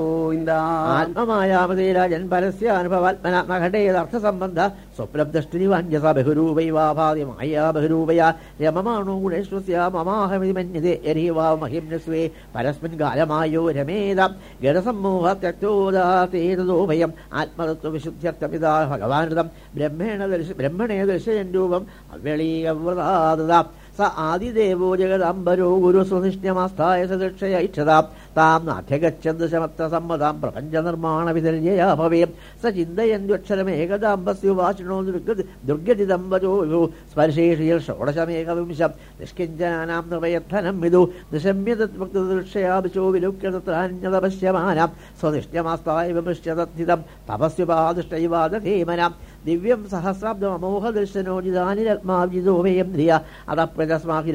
A: ഗോവിന്ദ
B: ആത്മമായാമതേരാജൻ പരസ്യാനുഭവാത്മനാത്മഘടേതർത്ഥ സ്വപ്നം സ്വപ്നദ്രഷ്ടിനിവാഞ്ജസ ബഹുരൂപൈവാഭാതി മായാ ബഹുരൂപയാ രമമാണോ ഗുണേശ്വസ്യ മമാഹമിതി മന്യതേ യരീവാ മഹിംനസ്വേ. പരസ്മിൻ കാലമായോ രമേത ഗണസമ്മോഹ ത്യക്തോദാതേതോഭയം ആത്മതത്വവിശുദ്ധ്യർത്ഥപിതാ ഭഗവാനൃതം ബ്രഹ്മേണ ദർശ ബ്രഹ്മണേ ദർശയൻ രൂപം അവ്യളീകവ്രതാദതാ സ ആദിദേവോ ജഗദംബരോ സദൃക്ഷയ ഇച്ഛതാം താം നാഥ്യഗച്ഛന്ദശമത്ര സമ്മതാം പ്രപഞ്ച നിർമ്മാണ വിതരണയാ ഭവേം സ ചിന്തയന്വക്ഷരമേകദാമ്പസ്യുവാചിണോ ദുർഗതിദംബരോ സ്പർശേഷിയൽ ഷോഡശമേകവിംശം നിഷ്കിഞ്ചാനാം നിർവയധനം വിദു നിശമ്യതൃക്ഷയാഭിശോ വിലുക്യതത്രാന്യതപശ്യമാനാം സ്വനിഷ്ഠ്യമാസ്ഥായ വിമൃശ്യതദ്ധിതം തപസ്യുപാദിഷ്ടൈവാദധീമനാം ब्दमोहदर्शनो अत प्रदस्मातां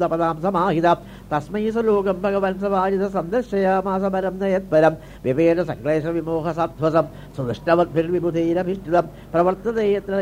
B: तपदां समाहितां। तस्मै स लोकं भगवन् समाजितः सन्दर्शयामासपरं न यत्परं विवेदसंक्लेशविमोहसाध्वसंष्टवद्भिर्विबुधैरभिष्टितं प्रवर्तत यत्र